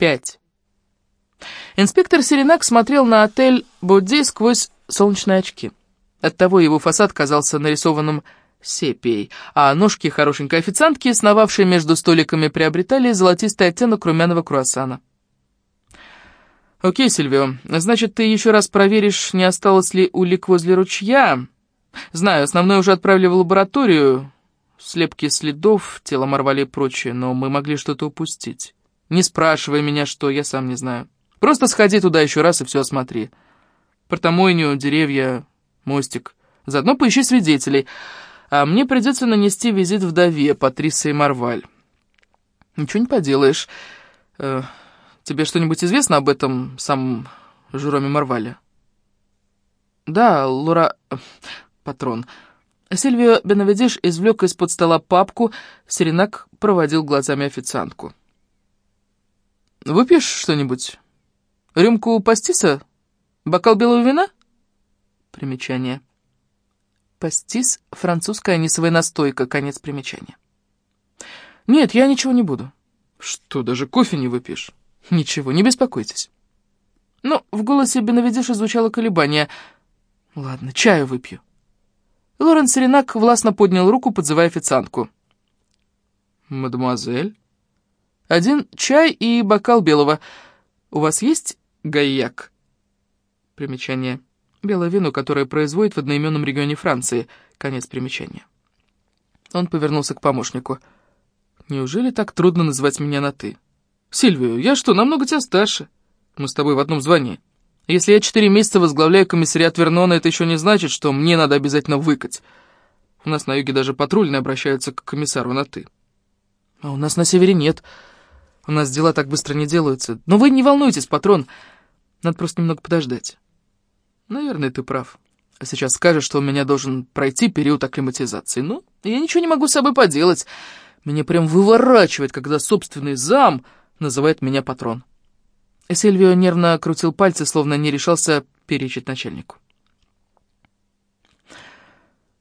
Пять. Инспектор Серенак смотрел на отель Бодди сквозь солнечные очки. Оттого его фасад казался нарисованным сепией, а ножки хорошенькой официантки, сновавшие между столиками, приобретали золотистый оттенок румяного круассана. «Окей, Сильвио, значит, ты еще раз проверишь, не осталось ли улик возле ручья. Знаю, основное уже отправили в лабораторию, слепки следов, тело морвали и прочее, но мы могли что-то упустить. Не спрашивай меня, что, я сам не знаю. Просто сходи туда еще раз и все осмотри. Портомойню, деревья, мостик. Заодно поищи свидетелей. А мне придется нанести визит вдове, Патриции Марваль. Ничего не поделаешь. Э, тебе что-нибудь известно об этом самом Жероме Марвале? Да, Лура... Патрон. Сильвио Бенавидиш извлек из-под стола папку, Серенак проводил глазами официантку. «Выпьешь что-нибудь? Рюмку пастиса? Бокал белого вина?» Примечание. Пастис — французская анисовая настойка, конец примечания. «Нет, я ничего не буду». «Что, даже кофе не выпьешь?» «Ничего, не беспокойтесь». Но в голосе Бенавидиша звучало колебание. «Ладно, чаю выпью». Лоренс Ренак властно поднял руку, подзывая официантку. «Мадемуазель?» «Один чай и бокал белого. У вас есть гайяк?» Примечание. Белое вино, которое производит в одноименном регионе Франции. Конец примечания. Он повернулся к помощнику. «Неужели так трудно называть меня на «ты»?» «Сильвию, я что, намного тебя старше? Мы с тобой в одном звании». Если я четыре месяца возглавляю комиссариат Вернона, это еще не значит, что мне надо обязательно выкать. У нас на юге даже патрульные обращаются к комиссару на «ты». А у нас на севере нет. У нас дела так быстро не делаются. Но вы не волнуйтесь, патрон. Надо просто немного подождать. Наверное, ты прав. А сейчас скажешь, что у меня должен пройти период акклиматизации. Ну, я ничего не могу с собой поделать. Меня прям выворачивает, когда собственный зам называет меня патрон. Сильвио нервно крутил пальцы, словно не решался перечить начальнику.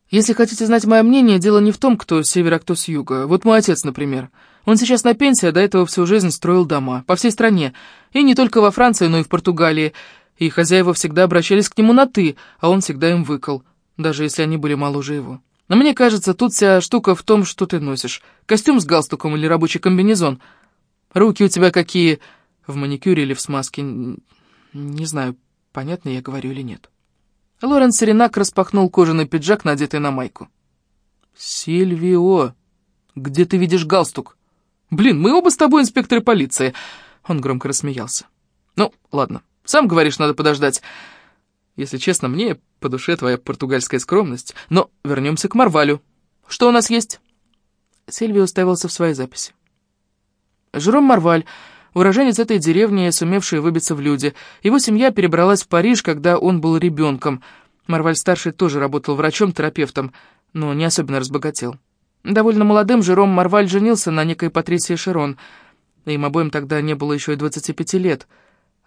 Если хотите знать мое мнение, дело не в том, кто с севера, а кто с юга. Вот мой отец, например. Он сейчас на пенсии, а до этого всю жизнь строил дома. По всей стране. И не только во Франции, но и в Португалии. И хозяева всегда обращались к нему на «ты», а он всегда им выкал, даже если они были моложе его. Но мне кажется, тут вся штука в том, что ты носишь. Костюм с галстуком или рабочий комбинезон. Руки у тебя какие в маникюре или в смазке. Не знаю, понятно я говорю или нет. Лоренс Ренак распахнул кожаный пиджак, надетый на майку. «Сильвио, где ты видишь галстук? Блин, мы оба с тобой инспекторы полиции!» Он громко рассмеялся. «Ну, ладно, сам говоришь, надо подождать. Если честно, мне по душе твоя португальская скромность. Но вернемся к Марвалю. Что у нас есть?» Сильвио уставился в своей записи. Жером Марваль уроженец этой деревни, сумевший выбиться в люди. Его семья перебралась в Париж, когда он был ребенком. Марваль-старший тоже работал врачом-терапевтом, но не особенно разбогател. Довольно молодым Жером Марваль женился на некой Патрисии Широн. Им обоим тогда не было еще и 25 лет.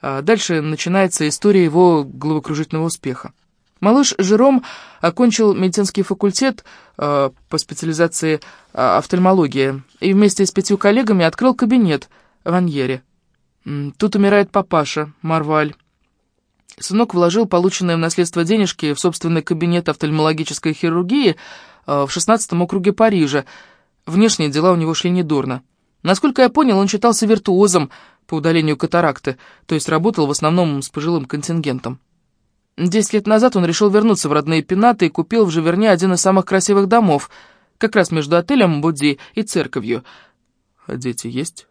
А дальше начинается история его головокружительного успеха. Малыш Жером окончил медицинский факультет э, по специализации э, офтальмология и вместе с пятью коллегами открыл кабинет – Ваньере. Тут умирает папаша, Марваль. Сынок вложил полученные в наследство денежки в собственный кабинет офтальмологической хирургии э, в 16 округе Парижа. Внешние дела у него шли недурно. Насколько я понял, он считался виртуозом по удалению катаракты, то есть работал в основном с пожилым контингентом. Десять лет назад он решил вернуться в родные пенаты и купил в Живерне один из самых красивых домов, как раз между отелем Будди и церковью. «А дети есть?»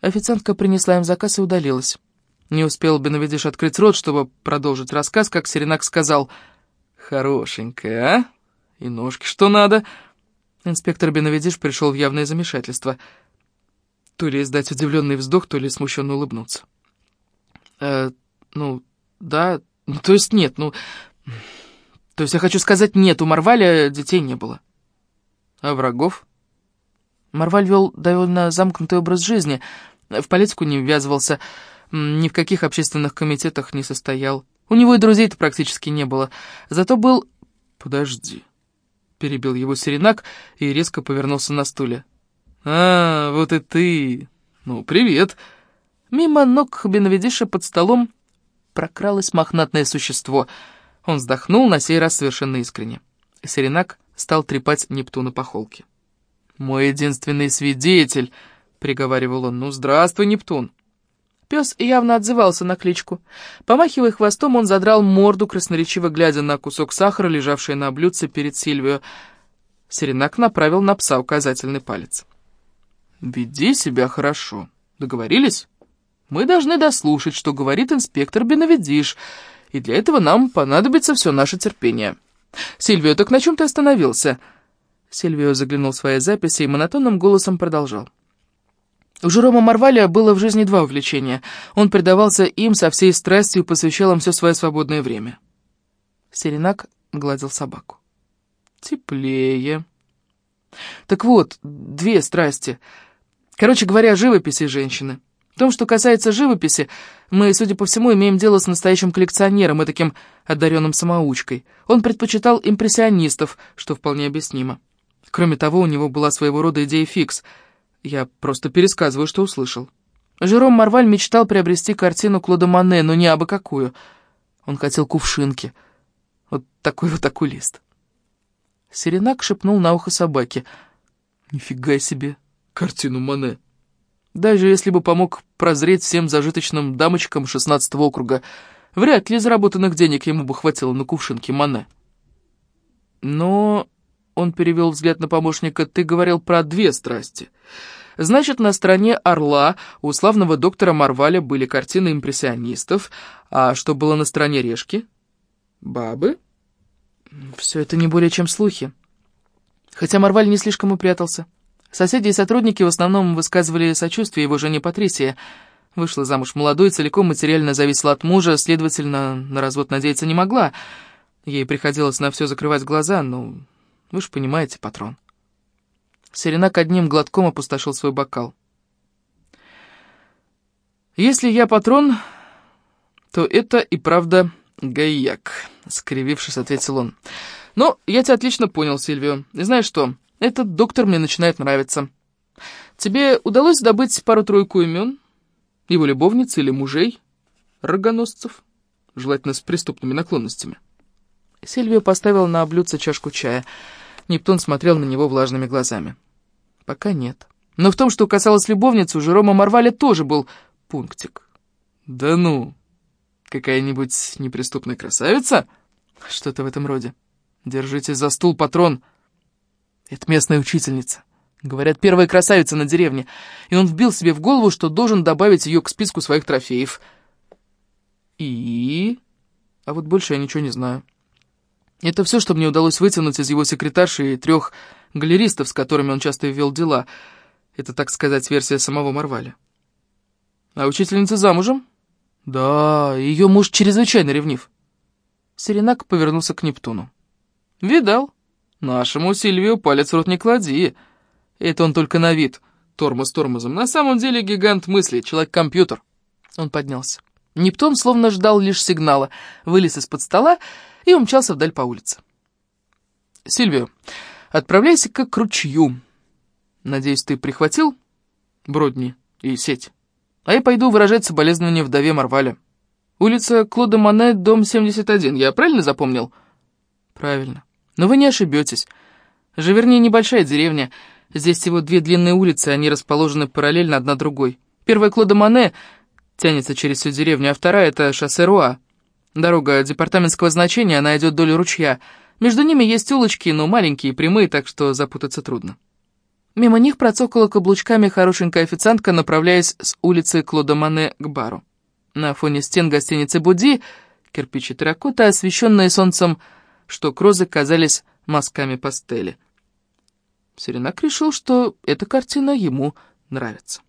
Официантка принесла им заказ и удалилась. Не успел Беновидиш открыть рот, чтобы продолжить рассказ, как Серенак сказал «Хорошенькая, а? И ножки что надо?» Инспектор Беновидиш пришел в явное замешательство. То ли издать удивленный вздох, то ли смущенно улыбнуться. «Э, ну, да, ну, то есть нет, ну... То есть я хочу сказать, нет, у Марваля детей не было». «А врагов?» Марваль вел довольно замкнутый образ жизни, в политику не ввязывался, ни в каких общественных комитетах не состоял. У него и друзей-то практически не было. Зато был... «Подожди», — перебил его Серенак и резко повернулся на стуле. «А, вот и ты. Ну, привет». Мимо ног Беновидиша под столом прокралось мохнатное существо. Он вздохнул, на сей раз совершенно искренне. Серенак стал трепать Нептуна по холке. «Мой единственный свидетель», — приговаривал он, — «ну, здравствуй, Нептун». Пес явно отзывался на кличку. Помахивая хвостом, он задрал морду, красноречиво глядя на кусок сахара, лежавший на блюдце перед Сильвио. Серенак направил на пса указательный палец. «Веди себя хорошо. Договорились? Мы должны дослушать, что говорит инспектор Беновидиш, и для этого нам понадобится все наше терпение. Сильвио, так на чем ты остановился?» Сильвио заглянул в свои записи и монотонным голосом продолжал. У Жерома Марваля было в жизни два увлечения. Он предавался им со всей страстью и посвящал им все свое свободное время. Серенак гладил собаку. «Теплее». «Так вот, две страсти. Короче говоря, живопись и женщины. В том, что касается живописи, мы, судя по всему, имеем дело с настоящим коллекционером и таким одаренным самоучкой. Он предпочитал импрессионистов, что вполне объяснимо. Кроме того, у него была своего рода идея фикс — я просто пересказываю, что услышал. Жером Марваль мечтал приобрести картину Клода Мане, но не абы какую. Он хотел кувшинки. Вот такой вот окулист. Серенак шепнул на ухо собаке. «Нифига себе, картину Мане!» Даже если бы помог прозреть всем зажиточным дамочкам шестнадцатого округа, вряд ли заработанных денег ему бы хватило на кувшинки Мане. Но он перевел взгляд на помощника. «Ты говорил про две страсти. Значит, на стороне «Орла» у славного доктора Марваля были картины импрессионистов, а что было на стороне «Решки»? Бабы?» «Все это не более чем слухи. Хотя Марваль не слишком упрятался. Соседи и сотрудники в основном высказывали сочувствие его жене Патрисии. Вышла замуж молодой, целиком материально зависела от мужа, следовательно, на развод надеяться не могла. Ей приходилось на все закрывать глаза, но вы же понимаете, патрон. Серенак одним глотком опустошил свой бокал. «Если я патрон, то это и правда гаяк», — скривившись, ответил он. «Но я тебя отлично понял, Сильвио. И знаешь что, этот доктор мне начинает нравиться. Тебе удалось добыть пару-тройку имен? Его любовниц или мужей? Рогоносцев? Желательно с преступными наклонностями». Сильвио поставил на блюдце чашку чая. Нептун смотрел на него влажными глазами. «Пока нет. Но в том, что касалось любовницы, у Жерома Марваля тоже был пунктик». «Да ну! Какая-нибудь неприступная красавица?» «Что-то в этом роде. Держитесь за стул, патрон. Это местная учительница. Говорят, первая красавица на деревне. И он вбил себе в голову, что должен добавить ее к списку своих трофеев». «И...» А вот больше я ничего не знаю. Это все, что мне удалось вытянуть из его секретарши и трех галеристов, с которыми он часто вел дела. Это, так сказать, версия самого Марваля. А учительница замужем? Да, ее муж чрезвычайно ревнив. Серенак повернулся к Нептуну. Видал? Нашему Сильвию палец в рот не клади. Это он только на вид, тормоз тормозом. На самом деле гигант мысли, человек-компьютер. Он поднялся. Нептун словно ждал лишь сигнала, вылез из-под стола и умчался вдаль по улице. «Сильвио, отправляйся-ка к ручью. Надеюсь, ты прихватил бродни и сеть? А я пойду выражать соболезнования вдове Марваля. Улица Клода Мане, дом 71, я правильно запомнил?» «Правильно. Но вы не ошибетесь. Живерни небольшая деревня. Здесь всего две длинные улицы, они расположены параллельно одна другой. Первая Клода Мане тянется через всю деревню, а вторая — это шоссе Руа. Дорога департаментского значения, она идет вдоль ручья. Между ними есть улочки, но маленькие прямые, так что запутаться трудно. Мимо них процокала каблучками хорошенькая официантка, направляясь с улицы Клода Мане к бару. На фоне стен гостиницы Буди, кирпичи терракота, освещенные солнцем, что крозы казались мазками пастели. Серенак решил, что эта картина ему нравится.